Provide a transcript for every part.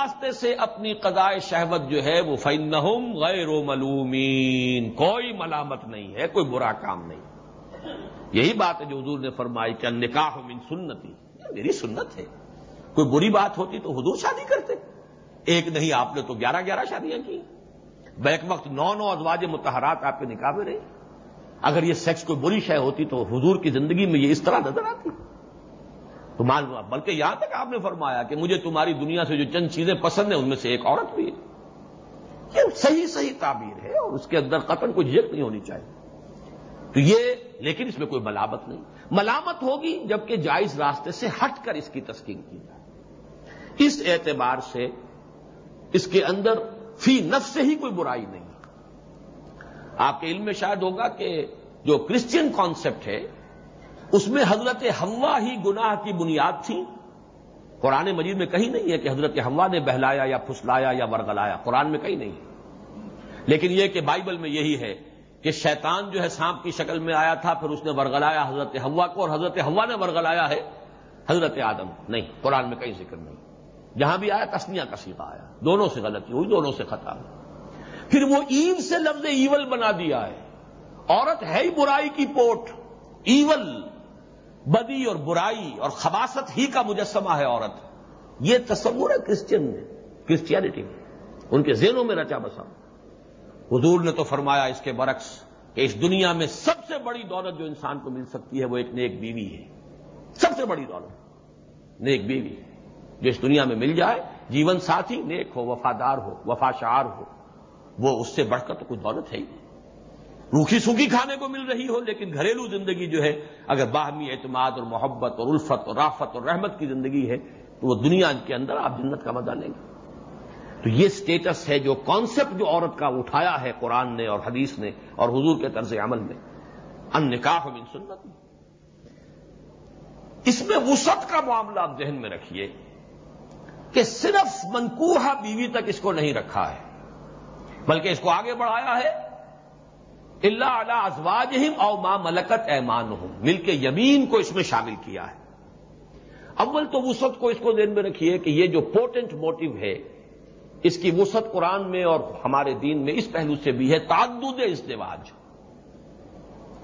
راستے سے اپنی قضائے شہوت جو ہے وہ فن غیر و ملومین کوئی ملامت نہیں ہے، کوئی برا کام نہیں۔ یہی بات ہے جو حضور نے فرمائی کہ نکاح من سنتی۔ میری سنت ہے۔ کوئی بری بات ہوتی تو حضور شادی کرتے۔ ایک نہیں، آپ نے تو گیارہ گیارہ شادیاں کی۔ بیک وقت نو نو ازواج متحرات آپ کے نکاح میں رہے۔ اگر یہ سیکس کوئی بری شے ہوتی تو حضور کی زندگی میں یہ اس طرح نظر آتی۔ تو مان بلکہ یہاں تک آپ نے فرمایا کہ مجھے تمہاری دنیا سے جو چند چیزیں پسند ہیں، ان میں سے ایک عورت بھی ہے. یہ صحیح صحیح تعبیر ہے اور اس کے اندر قتل کو جھجک نہیں ہونی چاہیے. تو یہ، لیکن اس میں کوئی ملامت نہیں. ملامت ہوگی جبکہ جائز راستے سے ہٹ کر اس کی تسکین کی جائے. اس اعتبار سے اس کے اندر فی نفس سے ہی کوئی برائی نہیں. آپ کے علم میں شاید ہوگا کہ جو کرسچین کانسیپٹ ہے اس میں حضرت ہوا ہی گناہ کی بنیاد تھی۔ قرآن مجید میں کہیں نہیں ہے کہ حضرت ہوا نے بہلایا یا پھسلایا یا ورگلایا، قرآن میں کہیں نہیں ہے۔ لیکن یہ کہ بائبل میں یہی ہے کہ شیطان جو ہے سانپ کی شکل میں آیا تھا، پھر اس نے ورگلایا حضرت ہوا کو اور حضرت ہوا نے ورگلایا ہے حضرت آدم۔ نہیں، قرآن میں کہیں ذکر نہیں۔ جہاں بھی آیا تسنیا کا سیکھا آیا۔ دونوں سے غلطی ہوئی دونوں سے خطا ہوئی پھر وہ ایو سے لفظ ایول بنا دیا ہے۔ عورت ہے ہی برائی کی پوٹ، ایول۔ بدی اور برائی اور خباست ہی کا مجسمہ ہے عورت۔ یہ تصور ہے کرسچن میں، کرسچینٹی میں۔ ان کے ذہنوں میں رچا بسا۔ حضور نے تو فرمایا اس کے برعکس کہ اس دنیا میں سب سے بڑی دولت جو انسان کو مل سکتی ہے وہ ایک نیک بیوی ہے۔ سب سے بڑی دولت۔ نیک بیوی ہے۔ جو اس دنیا میں مل جائے، جیون ساتھی، نیک ہو، وفادار ہو وفا شعار ہو، وہ اس سے بڑھ کر تو کچھ دولت ہے ہی روکھی سوکھی کھانے کو مل رہی ہو، لیکن گھریلو زندگی جو ہے، اگر باہمی اعتماد اور محبت اور الفت اور رافت اور رحمت کی زندگی ہے، تو وہ دنیا کے اندر آپ جنت کا مزہ لیں گے۔ تو یہ سٹیٹس ہے جو کانسیپٹ جو عورت کا اٹھایا ہے قرآن نے اور حدیث نے اور حضور کے طرز عمل میں۔ ان نکاح من سنت۔ اس میں وسعت کا معاملہ آپ ذہن میں رکھیے کہ صرف منکوہ بیوی تک اس کو نہیں رکھا ہے، بلکہ اس کو آگے بڑھایا ہے۔ اللہ علی ازواج او ماں ملکت ایمان ہوں مل کے یمین کو اس میں شامل کیا ہے۔ اول تو وسعت کو اس کو ذہن میں رکھیے کہ یہ جو پورٹنٹ موٹو ہے، اس کی وسعت قرآن میں اور ہمارے دین میں اس پہلو سے بھی ہے، تعدد ازدواج۔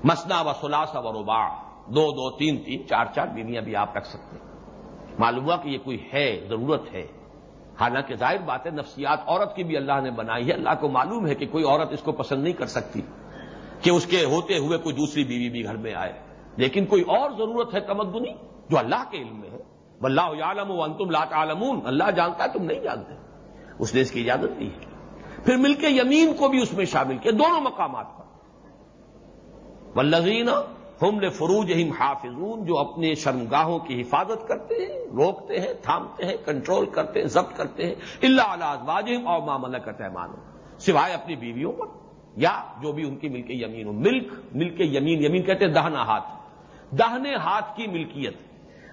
مسنا و سلاسا و ربا دو دو، تین تین، چار چار بیویاں بھی آپ رکھ سکتے ہیں۔ معلوم ہوا کہ یہ کوئی ہے، ضرورت ہے۔ حالانکہ ظاہر بات ہے، نفسیات عورت کی بھی اللہ نے بنائی ہے۔ اللہ کو معلوم ہے کہ کوئی عورت اس کو پسند نہیں کر سکتی۔ کہ اس کے ہوتے ہوئے کوئی دوسری بیوی بھی گھر میں آئے۔ لیکن کوئی اور ضرورت ہے تمدنی جو اللہ کے علم میں ہے۔ اللہ عالم و انتم لا تعلمون۔ اللہ جانتا ہے تم نہیں جانتے۔ اس نے اس کی اجازت دی۔ ہے پھر مل کے یمین کو بھی اس میں شامل کیا، دونوں مقامات پر۔ ولزین ہم نے فروج ہم حافظون، جو اپنے شرمگاہوں کی حفاظت کرتے ہیں، روکتے ہیں، تھامتے ہیں، کنٹرول کرتے ہیں، ضبط کرتے ہیں۔ اللہ علاج واجم اور معاملہ کرتے ہیں مانو سوائے اپنی بیویوں پر۔ یا جو بھی ان کی مل کے یمین ہو۔ ملک مل کے یمین یمین کہتے ہیں دہنا ہاتھ۔ دہنے ہاتھ کی ملکیت۔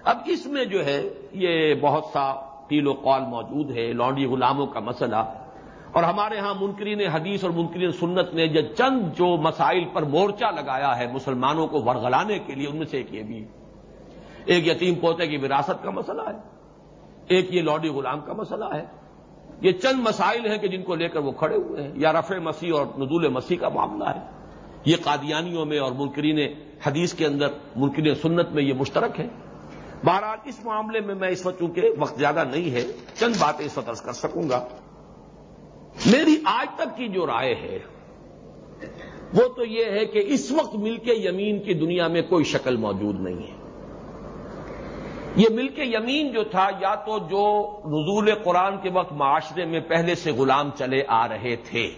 اب اس میں جو ہے، یہ بہت سا تیل و قول موجود ہے لانڈی غلاموں کا مسئلہ۔ اور ہمارے ہاں منکرین حدیث اور منکرین سنت نے جو چند جو مسائل پر مورچہ لگایا ہے مسلمانوں کو ورگلانے کے لیے، ان میں سے ایک یہ بھی۔ ایک یتیم پوتے کی وراثت کا مسئلہ ہے۔ ایک یہ لوڈی غلام کا مسئلہ ہے۔ یہ چند مسائل ہیں کہ جن کو لے کر وہ کھڑے ہوئے ہیں۔ یا رفع مسیح اور ندول مسیح کا معاملہ ہے۔ یہ قادیانیوں میں اور منکرین حدیث کے اندر، منکرین سنت میں یہ مشترک ہے۔ بہرحال اس معاملے میں میں اس وقت چونکہ وقت زیادہ نہیں ہے، چند باتیں اس وقت کر سکوں گا۔ میری آج تک کی جو رائے ہے، وہ تو یہ ہے کہ اس وقت مل کے یمین کی دنیا میں کوئی شکل موجود نہیں ہے۔ یہ مل کے یمین جو تھا، یا تو جو نزول قرآن کے وقت معاشرے میں پہلے سے غلام چلے آ رہے تھے،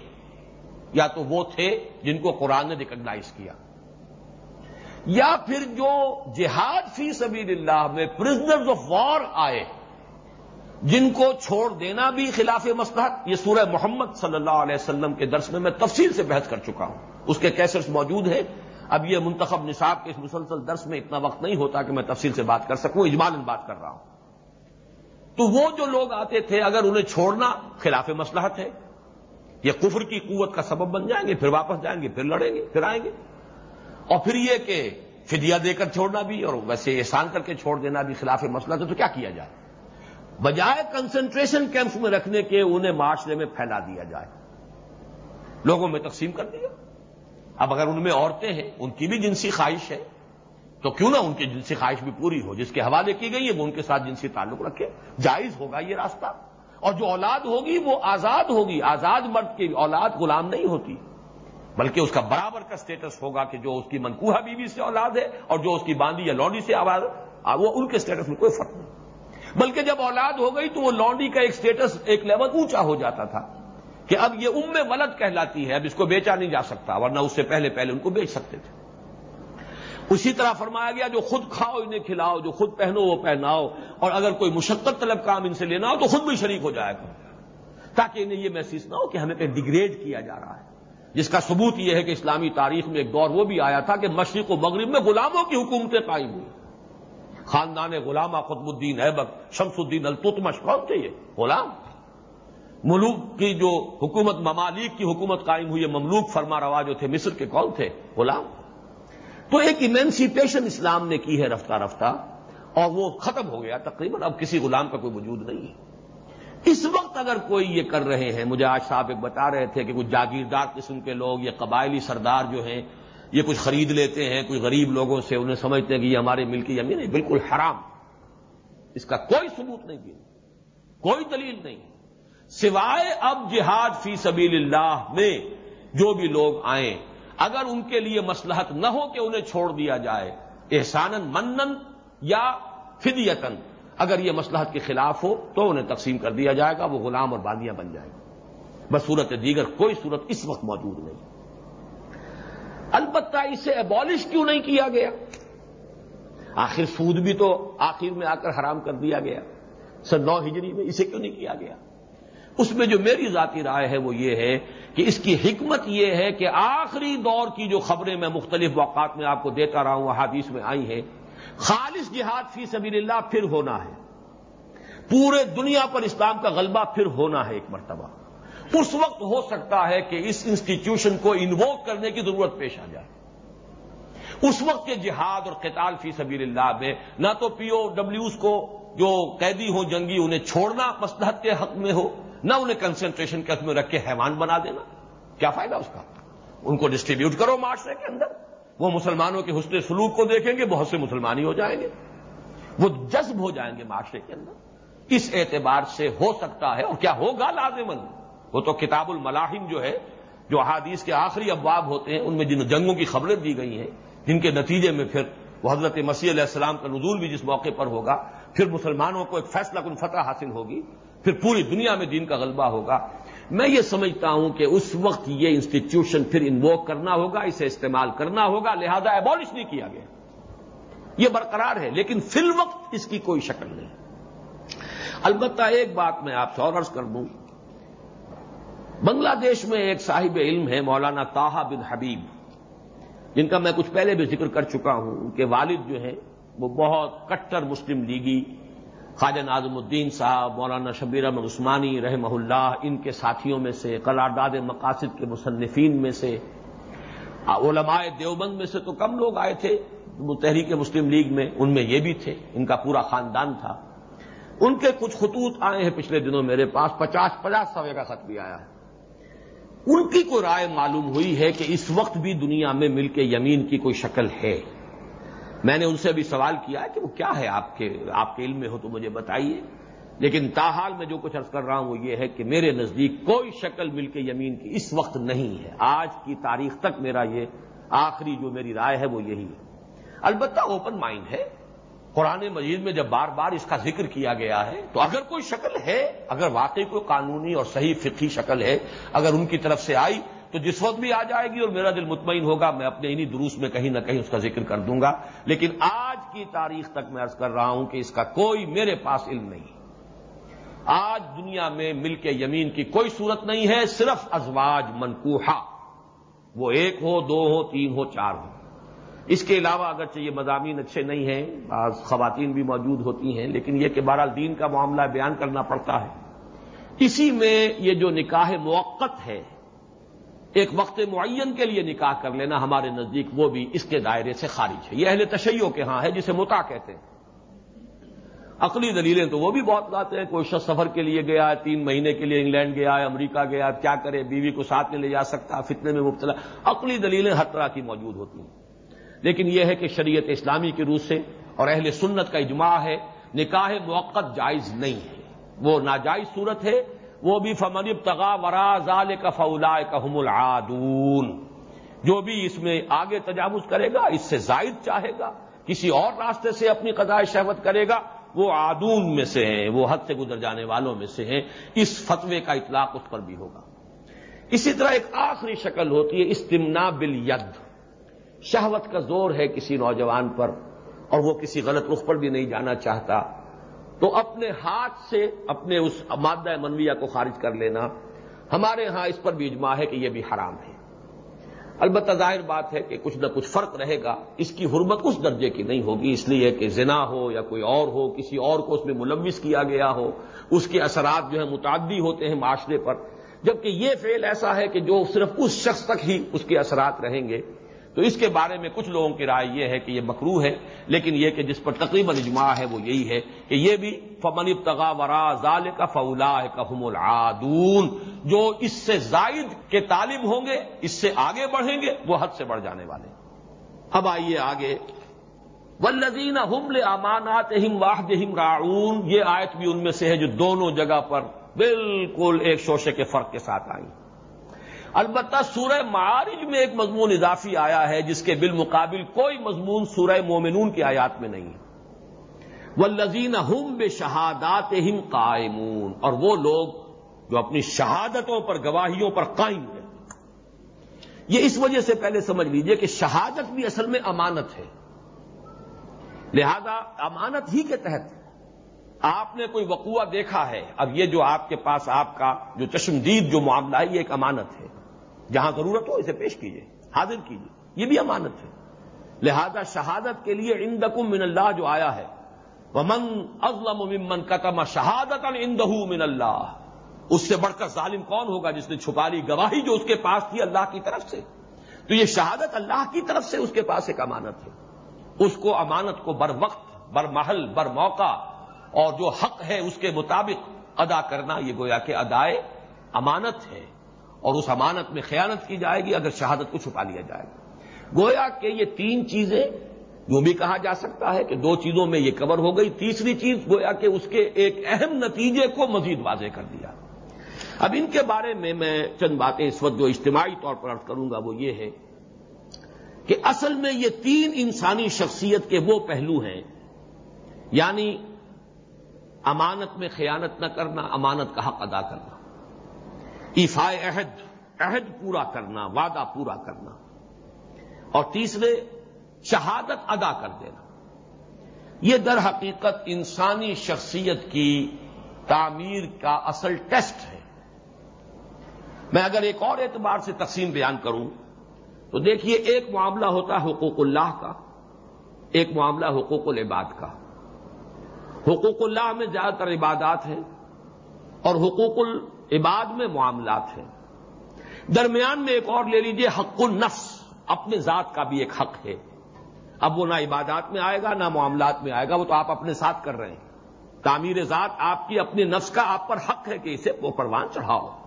یا تو وہ تھے جن کو قرآن نے ریکگنائز کیا۔ یا پھر جو جہاد فی سبیل اللہ میں پرزنرز آف وار آئے، جن کو چھوڑ دینا بھی خلاف مسلحت یہ سورہ محمد صلی اللہ علیہ وسلم کے درس میں میں تفصیل سے بحث کر چکا ہوں۔ اس کے کیسٹس موجود ہیں۔ اب یہ منتخب نصاب کے اس مسلسل درس میں اتنا وقت نہیں ہوتا کہ میں تفصیل سے بات کر سکوں اجمال بات کر رہا ہوں۔ تو وہ جو لوگ آتے تھے، اگر انہیں چھوڑنا خلاف مسلحت ہے، یہ کفر کی قوت کا سبب بن جائیں گے، پھر واپس جائیں گے، پھر لڑیں گے، پھر آئیں گے۔ اور پھر یہ کہ فدیہ دے کر چھوڑنا بھی اور ویسے احسان کر کے چھوڑ دینا بھی خلاف مسلحت ہے، تو کیا کیا جائے؟ بجائے کنسنٹریشن کیمپس میں رکھنے کے، انہیں معاشرے میں پھیلا دیا جائے۔ لوگوں میں تقسیم کر دیا۔ اب اگر ان میں عورتیں ہیں، ان کی بھی جنسی خواہش ہے، تو کیوں نہ ان کی جنسی خواہش بھی پوری ہو؟ جس کے حوالے کی گئی ہے، وہ ان کے ساتھ جنسی تعلق رکھے۔ جائز ہوگا یہ راستہ۔ اور جو اولاد ہوگی، وہ آزاد ہوگی۔ آزاد مرد کی اولاد غلام نہیں ہوتی، بلکہ اس کا برابر کا سٹیٹس ہوگا کہ جو اس کی منقوہ بیوی سے اولاد ہے اور جو اس کی باندی یا لونڈی سے آواز وہ ان کے سٹیٹس میں کوئی فرق نہیں۔ بلکہ جب اولاد ہو گئی تو وہ لونڈی کا ایک سٹیٹس ایک لیول اونچا ہو جاتا تھا۔ کہ اب یہ ام ولد کہلاتی ہے، اب اس کو بیچا نہیں جا سکتا، ورنہ اس سے پہلے پہلے ان کو بیچ سکتے تھے۔ اسی طرح فرمایا گیا، جو خود کھاؤ، انہیں کھلاؤ، جو خود پہنو، وہ پہناؤ۔ اور اگر کوئی مشقت طلب کام ان سے لینا ہو، تو خود بھی شریک ہو جائے گا۔ تاکہ انہیں یہ محسوس نہ ہو کہ ہمیں پہ ڈگریڈ کیا جا رہا ہے۔ جس کا ثبوت یہ ہے کہ اسلامی تاریخ میں ایک دور وہ بھی آیا تھا کہ مشرق و مغرب میں غلاموں کی حکومتیں قائم ہوئی خاندان غلامہ قطب الدین ایبک، شمس الدین التمش کون تھے یہ؟ غلام۔ ملوک کی جو حکومت ممالک کی حکومت قائم ہوئی ہے، مملوک فرما روا جو تھے، مصر کے کون تھے؟ غلام۔ تو ایک ایمینسیپیشن اسلام نے کی ہے رفتہ رفتہ، اور وہ ختم ہو گیا تقریباً۔ اب کسی غلام کا کوئی وجود نہیں ہے۔ اس وقت اگر کوئی یہ کر رہے ہیں، مجھے آج صاحب ایک بتا رہے تھے کہ کچھ جاگیردار قسم کے لوگ یا قبائلی سردار جو ہیں، یہ کچھ خرید لیتے ہیں، کوئی غریب لوگوں سے انہیں سمجھتے ہیں کہ یہ ہمارے ملک کی زمین ہے۔ بالکل حرام۔ اس کا کوئی ثبوت نہیں دیا کوئی دلیل نہیں۔ سوائے اب جہاد فی سبیل اللہ میں جو بھی لوگ آئیں، اگر ان کے لیے مسلحت نہ ہو کہ انہیں چھوڑ دیا جائے احسان منن یا فدیتن اگر یہ مسلحت کے خلاف ہو تو انہیں تقسیم کر دیا جائے گا، وہ غلام اور باندیاں بن جائیں گی۔ بس صورت دیگر کوئی صورت اس وقت موجود نہیں۔ البتہ اسے ایبالش کیوں نہیں کیا گیا؟ آخر سود بھی تو آخر میں آ کر حرام کر دیا گیا۔ سر نو ہجری میں اسے کیوں نہیں کیا گیا؟ اس میں جو میری ذاتی رائے ہے وہ یہ ہے کہ اس کی حکمت یہ ہے کہ آخری دور کی جو خبریں میں مختلف اوقات میں آپ کو دیتا رہا ہوں حادیث میں آئی ہیں، خالص جہاد فی سبیل اللہ پھر ہونا ہے۔ پورے دنیا پر اسلام کا غلبہ پھر ہونا ہے ایک مرتبہ۔ اس وقت ہو سکتا ہے کہ اس انسٹیٹیوشن کو انووک کرنے کی ضرورت پیش آ جائے۔ اس وقت کے جہاد اور قتال فی سبیل اللہ میں نہ تو پی او ڈبلوز کو جو قیدی ہو جنگی، انہیں چھوڑنا مسلحت کے حق میں ہو۔ نہ انہیں کنسنٹریشن کے میں رکھ کے حیوان بنا دینا۔ کیا فائدہ اس کا؟ ان کو ڈسٹریبیوٹ کرو معاشرے کے اندر۔ وہ مسلمانوں کے حسن سلوک کو دیکھیں گے، بہت سے مسلمان ہی ہو جائیں گے۔ وہ جذب ہو جائیں گے معاشرے کے اندر۔ اس اعتبار سے ہو سکتا ہے، اور کیا ہوگا لازمن وہ تو کتاب الملاحم جو ہے، جو احادیث کے آخری ابواب ہوتے ہیں، ان میں جن جنگوں کی خبریں دی گئی ہیں، جن کے نتیجے میں پھر وہ حضرت مسیح علیہ السلام کا نزول بھی جس موقع پر ہوگا، پھر مسلمانوں کو ایک فیصلہ کن فتح حاصل ہوگی۔ پھر پوری دنیا میں دین کا غلبہ ہوگا۔ میں یہ سمجھتا ہوں کہ اس وقت یہ انسٹیٹیوشن پھر انووک کرنا ہوگا، اسے استعمال کرنا ہوگا، لہذا ایبالش نہیں کیا گیا۔ یہ برقرار ہے، لیکن فی الوقت اس کی کوئی شکل نہیں۔ البتہ ایک بات میں آپ سے اور عرض کر دوں۔ بنگلہ دیش میں ایک صاحب علم ہے مولانا تاہا بن حبیب، جن کا میں کچھ پہلے بھی ذکر کر چکا ہوں۔ ان کے والد جو ہیں، وہ بہت کٹر مسلم لیگی خواجہ نازم الدین صاحب، مولانا شبیر احمد عثمانی رحمہ اللہ، ان کے ساتھیوں میں سے، قلارداد مقاصد کے مصنفین میں سے، علماء دیوبند میں سے تو کم لوگ آئے تھے تحریک مسلم لیگ میں، ان میں یہ بھی تھے، ان کا پورا خاندان تھا۔ ان کے کچھ خطوط آئے ہیں پچھلے دنوں میرے پاس، پچاس پچاس سوے کا خط بھی آیا ہے۔ ان کی کوئی رائے معلوم ہوئی ہے کہ اس وقت بھی دنیا میں مل کے یمین کی کوئی شکل ہے؟ میں نے ان سے بھی سوال کیا کہ وہ کیا ہے آپ کے آپ کے علم میں ہو تو مجھے بتائیے۔ لیکن تاحال میں جو کچھ ارض کر رہا ہوں وہ یہ ہے کہ میرے نزدیک کوئی شکل مل کے یمین کی اس وقت نہیں ہے۔ آج کی تاریخ تک میرا یہ آخری جو میری رائے ہے وہ یہی ہے۔ البتہ اوپن مائنڈ ہے۔ قرآن مجید میں جب بار بار اس کا ذکر کیا گیا ہے تو اگر کوئی شکل ہے، اگر واقعی کوئی قانونی اور صحیح فقی شکل ہے، اگر ان کی طرف سے آئی تو جس وقت بھی آ جائے گی اور میرا دل مطمئن ہوگا، میں اپنے انہی دروس میں کہیں نہ کہیں اس کا ذکر کر دوں گا۔ لیکن آج کی تاریخ تک میں ارض کر رہا ہوں کہ اس کا کوئی میرے پاس علم نہیں۔ آج دنیا میں مل کے یمین کی کوئی صورت نہیں ہے، صرف ازواج منکوہا وہ ایک ہو، دو ہو، تین ہو، چار ہو۔ اس کے علاوہ اگرچہ یہ مضامین اچھے نہیں ہیں، بعض خواتین بھی موجود ہوتی ہیں، لیکن یہ کہ بہرحال دین کا معاملہ بیان کرنا پڑتا ہے۔ اسی میں یہ جو نکاح موقع ہے ایک وقت معین کے لیے نکاح کر لینا ہمارے نزدیک، وہ بھی اس کے دائرے سے خارج ہے۔ یہ اہل تشیعوں کے ہاں ہے جسے متا کہتے ہیں۔ عقلی دلیلیں تو وہ بھی بہت لاتے ہیں۔ کوئی شخص سفر کے لیے گیا ہے تین مہینے کے لیے انگلینڈ گیا ہے امریکہ گیا، کیا کرے، بیوی کو ساتھ میں لے جا سکتا، فتنے میں مبتلا۔ عقلی دلیلیں ہر طرح کی موجود ہوتی ہیں۔ لیکن یہ ہے کہ شریعت اسلامی کی روح سے اور اہل سنت کا اجماع ہے، نکاح موقع جائز نہیں ہے۔ وہ ناجائز صورت ہے وہ بھی فمن تغا ورا ضال کا فولا کا العادون جو بھی اس میں آگے تجاوز کرے گا، اس سے زائد چاہے گا، کسی اور راستے سے اپنی قضاء شہوت کرے گا، وہ آدون میں سے ہیں، وہ حد سے گزر جانے والوں میں سے ہیں، اس فتوے کا اطلاق اس پر بھی ہوگا۔ اسی طرح ایک آخری شکل ہوتی ہے استمنا بل ید شہوت کا زور ہے کسی نوجوان پر اور وہ کسی غلط رخ پر بھی نہیں جانا چاہتا۔ تو اپنے ہاتھ سے اپنے اس مادہ منویہ کو خارج کر لینا ہمارے ہاں اس پر بھی اجماع ہے کہ یہ بھی حرام ہے۔ البتہ ظاہر بات ہے کہ کچھ نہ کچھ فرق رہے گا، اس کی حرمت اس درجے کی نہیں ہوگی، اس لیے کہ زنا ہو یا کوئی اور ہو، کسی اور کو اس میں ملوث کیا گیا ہو، اس کے اثرات جو ہے متعدی ہوتے ہیں معاشرے پر۔ جبکہ یہ فعل ایسا ہے کہ جو صرف اس شخص تک ہی اس کے اثرات رہیں گے۔ تو اس کے بارے میں کچھ لوگوں کی رائے یہ ہے کہ یہ مکرو ہے، لیکن یہ کہ جس پر تقریباً اجماع ہے وہ یہی ہے کہ یہ بھی فمن ابتغا ورا ظال کا فولا کا حم العادون۔ جو اس سے زائد کے طالب ہوں گے، اس سے آگے بڑھیں گے، وہ حد سے بڑھ جانے والے۔ اب آئیے آگے۔ ولدین حمل امانات ہم واحد ہم راعون۔ یہ آیت بھی ان میں سے ہے جو دونوں جگہ پر بالکل ایک شوشے کے فرق کے ساتھ آئی۔ البتہ سورہ معارج میں ایک مضمون اضافی آیا ہے جس کے بالمقابل کوئی مضمون سورہ مومنون کی آیات میں نہیں وہ لذین ہم بے شہادات ہم قائمون۔ اور وہ لوگ جو اپنی شہادتوں پر، گواہیوں پر قائم ہیں۔ یہ اس وجہ سے پہلے سمجھ لیجیے کہ شہادت بھی اصل میں امانت ہے۔ لہذا امانت ہی کے تحت آپ نے کوئی وقوع دیکھا ہے۔ اب یہ جو آپ کے پاس آپ کا جو چشمدید جو معاملہ ہے، یہ ایک امانت ہے۔ جہاں ضرورت ہو اسے پیش کیجیے حاضر کیجیے یہ بھی امانت ہے۔ لہذا شہادت کے لیے اندکم من اللہ جو آیا ہے۔ ومن ازلم ممن قتم شہادت اندہ من اللہ۔ اس سے بڑھ کر ظالم کون ہوگا جس نے چھپا لی گواہی جو اس کے پاس تھی اللہ کی طرف سے؟ تو یہ شہادت اللہ کی طرف سے اس کے پاس ایک امانت ہے۔ اس کو امانت کو بر وقت، بر محل، بر موقع اور جو حق ہے اس کے مطابق ادا کرنا یہ گویا کہ ادائے امانت ہے۔ اور اس امانت میں خیانت کی جائے گی اگر شہادت کو چھپا لیا جائے گا گویا کہ یہ تین چیزیں جو بھی کہا جا سکتا ہے کہ دو چیزوں میں یہ کور ہو گئی، تیسری چیز گویا کہ اس کے ایک اہم نتیجے کو مزید واضح کر دیا۔ اب ان کے بارے میں میں چند باتیں اس وقت جو اجتماعی طور پر ارد کروں گا وہ یہ ہے کہ اصل میں یہ تین انسانی شخصیت کے وہ پہلو ہیں یعنی امانت میں خیانت نہ کرنا، امانت کا حق ادا کرنا۔ ایفائے عہد عہد پورا کرنا، وعدہ پورا کرنا۔ اور تیسرے، شہادت ادا کر دینا۔ یہ در حقیقت انسانی شخصیت کی تعمیر کا اصل ٹیسٹ ہے۔ میں اگر ایک اور اعتبار سے تقسیم بیان کروں، تو دیکھیے ایک معاملہ ہوتا ہے حقوق اللہ کا، ایک معاملہ حقوق العباد کا۔ حقوق اللہ میں زیادہ تر عبادات ہیں۔ اور حقوق عباد میں معاملات ہیں۔ درمیان میں ایک اور لے لیجیے، حق النفس۔ اپنے ذات کا بھی ایک حق ہے۔ اب وہ نہ عبادات میں آئے گا، نہ معاملات میں آئے گا، وہ تو آپ اپنے ساتھ کر رہے ہیں۔ تعمیر ذات آپ کی اپنے نفس کا آپ پر حق ہے کہ اسے وہ پروان چڑھاؤ۔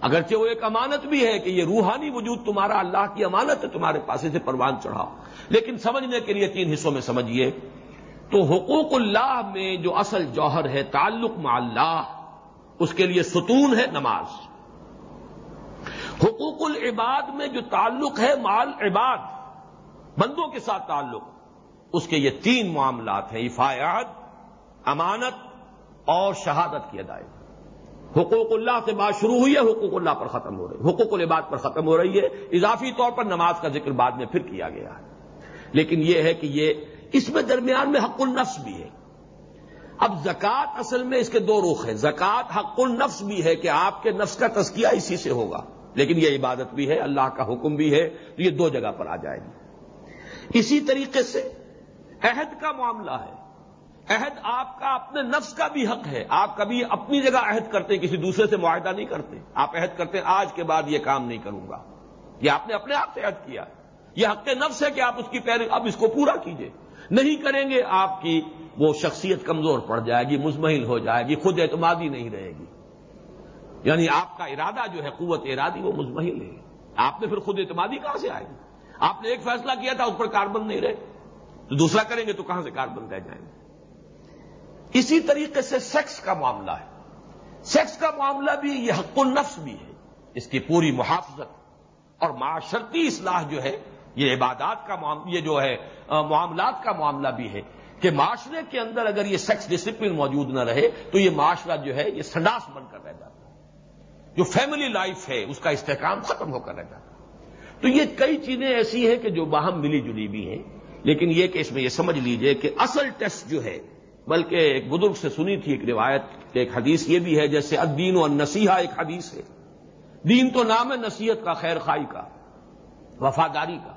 اگرچہ وہ ایک امانت بھی ہے کہ یہ روحانی وجود تمہارا اللہ کی امانت ہے، تمہارے پاس اسے پروان چڑھاؤ۔ لیکن سمجھنے کے لیے تین حصوں میں سمجھیے تو حقوق اللہ میں جو اصل جوہر ہے، تعلق مع اللہ اس کے لیے ستون ہے نماز۔ حقوق العباد میں جو تعلق ہے مال عباد، بندوں کے ساتھ تعلق، اس کے یہ تین معاملات ہیں افایات امانت اور شہادت کی ادائیگی۔ حقوق اللہ سے بات شروع ہوئی ہے، حقوق اللہ پر ختم ہو رہی ہے۔ حقوق العباد پر ختم ہو رہی ہے۔ اضافی طور پر نماز کا ذکر بعد میں پھر کیا گیا ہے۔ لیکن یہ ہے کہ یہ اس میں درمیان میں حق النفس بھی ہے۔ اب زکات اصل میں اس کے دو رخ ہیں۔ زکات حق النفس بھی ہے کہ آپ کے نفس کا تزکیہ اسی سے ہوگا۔ لیکن یہ عبادت بھی ہے، اللہ کا حکم بھی ہے، تو یہ دو جگہ پر آ جائے گی۔ اسی طریقے سے عہد کا معاملہ ہے۔ عہد آپ کا اپنے نفس کا بھی حق ہے۔ آپ کبھی اپنی جگہ عہد کرتے، کسی دوسرے سے معاہدہ نہیں کرتے۔ آپ عہد کرتے، آج کے بعد یہ کام نہیں کروں گا۔ یہ آپ نے اپنے آپ سے عہد کیا۔ یہ حق نفس ہے کہ آپ اس کی پیر اب اس کو پورا کیجیے۔ نہیں کریں گے، آپ کی وہ شخصیت کمزور پڑ جائے گی، مزمحل ہو جائے گی، خود اعتمادی نہیں رہے گی۔ یعنی آپ کا ارادہ جو ہے، قوت ارادی، وہ مزمحل ہے۔ آپ نے پھر خود اعتمادی کہاں سے آئے گی آپ نے ایک فیصلہ کیا تھا، اس پر کاربن نہیں رہے۔ تو دوسرا کریں گے تو کہاں سے کاربن رہ جائیں گے؟ اسی طریقے سے سیکس کا معاملہ ہے۔ سیکس کا معاملہ بھی، یہ حق النفس بھی ہے۔ اس کی پوری محافظت اور معاشرتی اصلاح جو ہے یہ عبادات کا یہ جو ہے معاملات کا معاملہ بھی ہے کہ معاشرے کے اندر اگر یہ سیکس ڈسپلن موجود نہ رہے تو یہ معاشرہ جو ہے، یہ سنڈاس بن کر رہ جاتا ہے۔ جو فیملی لائف ہے، اس کا استحکام ختم ہو کر رہ جاتا ہے۔ تو یہ کئی چیزیں ایسی ہیں کہ جو باہم ملی جلی بھی ہیں۔ لیکن یہ کہ اس میں یہ سمجھ لیجیے کہ اصل ٹیسٹ جو ہے، بلکہ ایک بزرگ سے سنی تھی ایک روایت ایک حدیث یہ بھی ہے، جیسے الدین و نصیحہ ایک حدیث ہے۔ دین تو نام ہے نصیحت کا، خیر خائی کا، وفاداری کا۔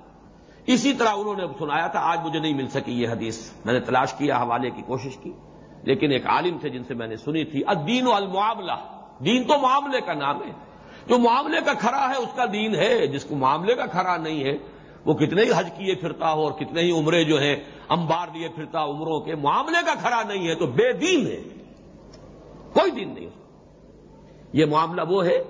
اسی طرح انہوں نے سنایا تھا، آج مجھے نہیں مل سکی یہ حدیث۔ میں نے تلاش کیا حوالے کی کوشش کی۔ لیکن ایک عالم تھے جن سے میں نے سنی تھی، الدین و المعاملہ دین تو معاملے کا نام ہے۔ جو معاملے کا کھڑا ہے، اس کا دین ہے۔ جس کو معاملے کا کھڑا نہیں ہے، وہ کتنے ہی حج کیے پھرتا ہو اور کتنے ہی عمرے جو ہیں امبار لیے پھرتا عمروں کے، معاملے کا کھڑا نہیں ہے تو بے دین ہے۔ کوئی دین نہیں یہ معاملہ وہ ہے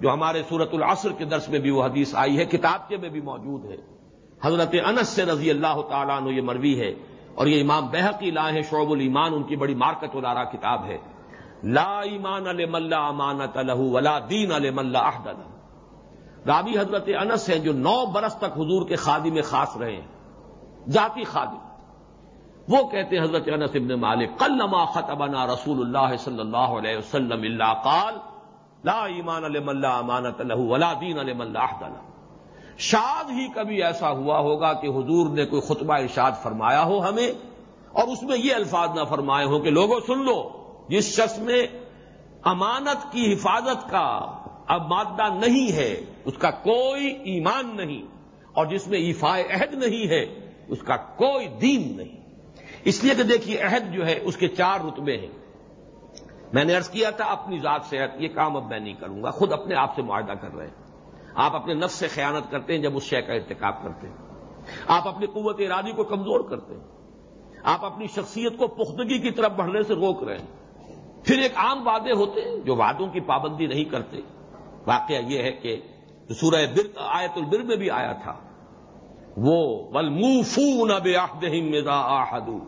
جو ہمارے سورت العصر کے درس میں بھی وہ حدیث آئی ہے، کتاب کے میں بھی موجود ہے۔ حضرت انس سے رضی اللہ تعالیٰ عنہ یہ مروی ہے اور یہ امام بحقی لا ہے شعب الایمان، ان کی بڑی مارکت الارا کتاب ہے۔ لا ایمان ملا امانت الح ولا دین ملا احد رابی حضرت انس ہیں جو نو برس تک حضور کے خادی میں خاص رہے ہیں ذاتی خادی وہ کہتے ہیں حضرت انس ابن مالک کل خطبنا رسول اللہ صلی اللہ علیہ وسلم اللہ قال، لا ایمان اللہ امانت الح ولا دین احد اللہ شاد ہی کبھی ایسا ہوا ہوگا کہ حضور نے کوئی خطبہ ارشاد فرمایا ہو ہمیں اور اس میں یہ الفاظ نہ فرمائے ہوں کہ لوگوں سن لو، جس شخص میں امانت کی حفاظت کا اب مادہ نہیں ہے، اس کا کوئی ایمان نہیں اور جس میں ایفائے عہد نہیں ہے، اس کا کوئی دین نہیں۔ اس لیے کہ دیکھیے، عہد جو ہے، اس کے چار رتبے ہیں۔ میں نے ارض کیا تھا، اپنی ذات سے یہ کام اب میں نہیں کروں گا، خود اپنے آپ سے معاہدہ کر رہے ہیں۔ آپ اپنے نفس سے خیانت کرتے ہیں جب اس شے کا ارتکاب کرتے ہیں۔ آپ اپنی قوت ارادی کو کمزور کرتے ہیں۔ آپ اپنی شخصیت کو پختگی کی طرف بڑھنے سے روک رہے ہیں۔ پھر ایک عام وعدے ہوتے ہیں جو وعدوں کی پابندی نہیں کرتے۔ واقعہ یہ ہے کہ سورہ بر آیت البر میں بھی آیا تھا، وہ ولموفون مزا آہدو،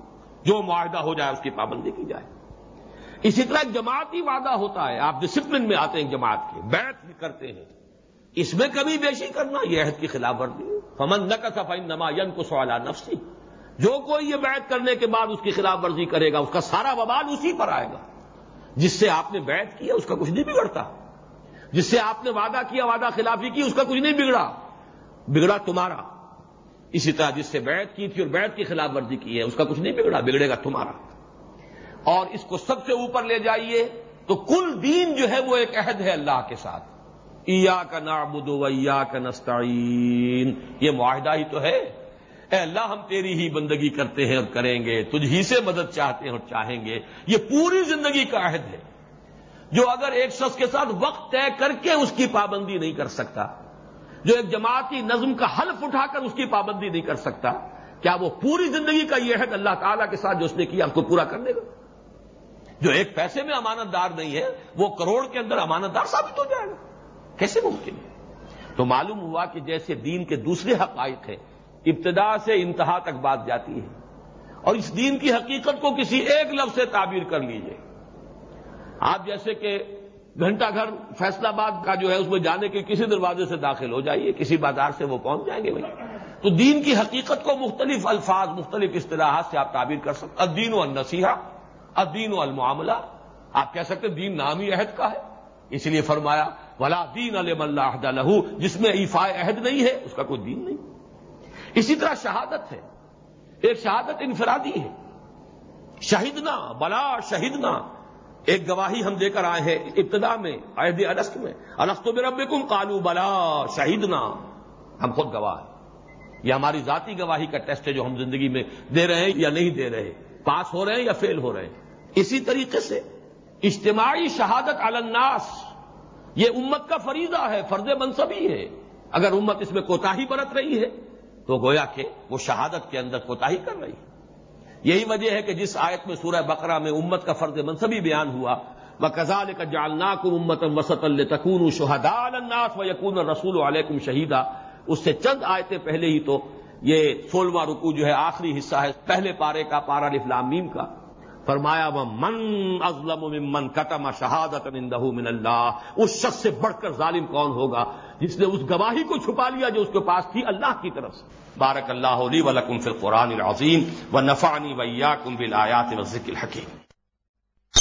جو معاہدہ ہو جائے اس کی پابندی کی جائے۔ اسی طرح جماعتی وعدہ ہوتا ہے، آپ ڈسپلن میں آتے ہیں جماعت کے بیٹھ بھی کرتے ہیں۔ اس میں کبھی بیشی کرنا، یہ عہد کی خلاف ورزی فمن نہ کا صفائی نما ین کو سوالا نفسی جو کوئی یہ بیعت کرنے کے بعد اس کی خلاف ورزی کرے گا، اس کا سارا بوال اسی پر آئے گا۔ جس سے آپ نے بیعت کیا اس کا کچھ نہیں بگڑتا۔ جس سے آپ نے وعدہ کیا، وعدہ خلافی کی، اس کا کچھ نہیں بگڑا۔ بگڑا تمہارا۔ اسی طرح جس سے بیعت کی تھی اور بیعت کی خلاف ورزی کی ہے، اس کا کچھ نہیں بگڑا، بگڑے گا تمہارا۔ اور اس کو سب سے اوپر لے جائیے تو کل دین جو ہے، وہ ایک عہد ہے اللہ کے ساتھ۔ ایا کا نابود ویا کا نستعین۔ یہ معاہدہ ہی تو ہے۔ اے اللہ، ہم تیری ہی بندگی کرتے ہیں اور کریں گے، تجھ ہی سے مدد چاہتے ہیں اور چاہیں گے۔ یہ پوری زندگی کا عہد ہے۔ جو اگر ایک شخص کے ساتھ وقت طے کر کے اس کی پابندی نہیں کر سکتا، جو ایک جماعتی نظم کا حلف اٹھا کر اس کی پابندی نہیں کر سکتا، کیا وہ پوری زندگی کا یہ عہد اللہ تعالیٰ کے ساتھ جو اس نے کیا اس کو پورا کر دے گا؟ جو ایک پیسے میں امانت دار نہیں ہے، وہ کروڑ کے اندر امانت دار ثابت ہو جائے گا۔ کیسے ممکن ہے؟ تو معلوم ہوا کہ جیسے دین کے دوسرے حقائق ہیں، ابتدا سے انتہا تک بات جاتی ہے۔ اور اس دین کی حقیقت کو کسی ایک لفظ سے تعبیر کر لیجیے۔ آپ جیسے کہ گھنٹہ گھر فیصلہ آباد کا جو ہے، اس میں جانے کے کسی دروازے سے داخل ہو جائیے، کسی بازار سے وہ پہنچ جائیں گے بھائی۔ تو دین کی حقیقت کو مختلف الفاظ، مختلف اصطلاحات سے آپ تعبیر کر سکتے الدین و النسیحہ الدین و المعاملہ آپ کہہ سکتے دین نامی عہد کا ہے۔ اس لیے فرمایا ولا دین علم اللہ لہو جس میں ایفا عہد نہیں ہے، اس کا کوئی دین نہیں۔ اسی طرح شہادت ہے۔ ایک شہادت انفرادی ہے۔ شہیدنا، بلا شہیدنا۔ ایک گواہی ہم دے کر آئے ہیں ابتدا میں، عہد السط میں۔ السط میں رب کالو بلا شہیدنا۔ ہم خود گواہ ہیں۔ یہ ہماری ذاتی گواہی کا ٹیسٹ ہے جو ہم زندگی میں دے رہے ہیں یا نہیں دے رہے۔ پاس ہو رہے ہیں یا فیل ہو رہے ہیں۔ اسی طریقے سے اجتماعی شہادت الناس۔ یہ امت کا فریضہ ہے، فرض منصبی ہے۔ اگر امت اس میں کوتاہی برت رہی ہے، تو گویا کہ وہ شہادت کے اندر کوتاہی کر رہی ہے۔ یہی وجہ ہے کہ جس آیت میں سورہ بقرہ میں امت کا فرض منصبی بیان ہوا وہ کزال کا جالنا کم امت وسط الکون شہدا الناس و یقون رسول علیکم شہیدہ اس سے چند آیتیں پہلے ہی تو یہ سولہواں رکو جو ہے، آخری حصہ ہے، پہلے پارے کا پارا لفلامیم کا۔ فرمایا وہ من ازلم من قتم شہادت من اللہ اس شخص سے بڑھ کر ظالم کون ہوگا جس نے اس گواہی کو چھپا لیا جو اس کے پاس تھی اللہ کی طرف سے؟ بارک اللہ علی ولکم فی القرآن العظیم و نفانی ویا کم بل آیات و ذکل حکیم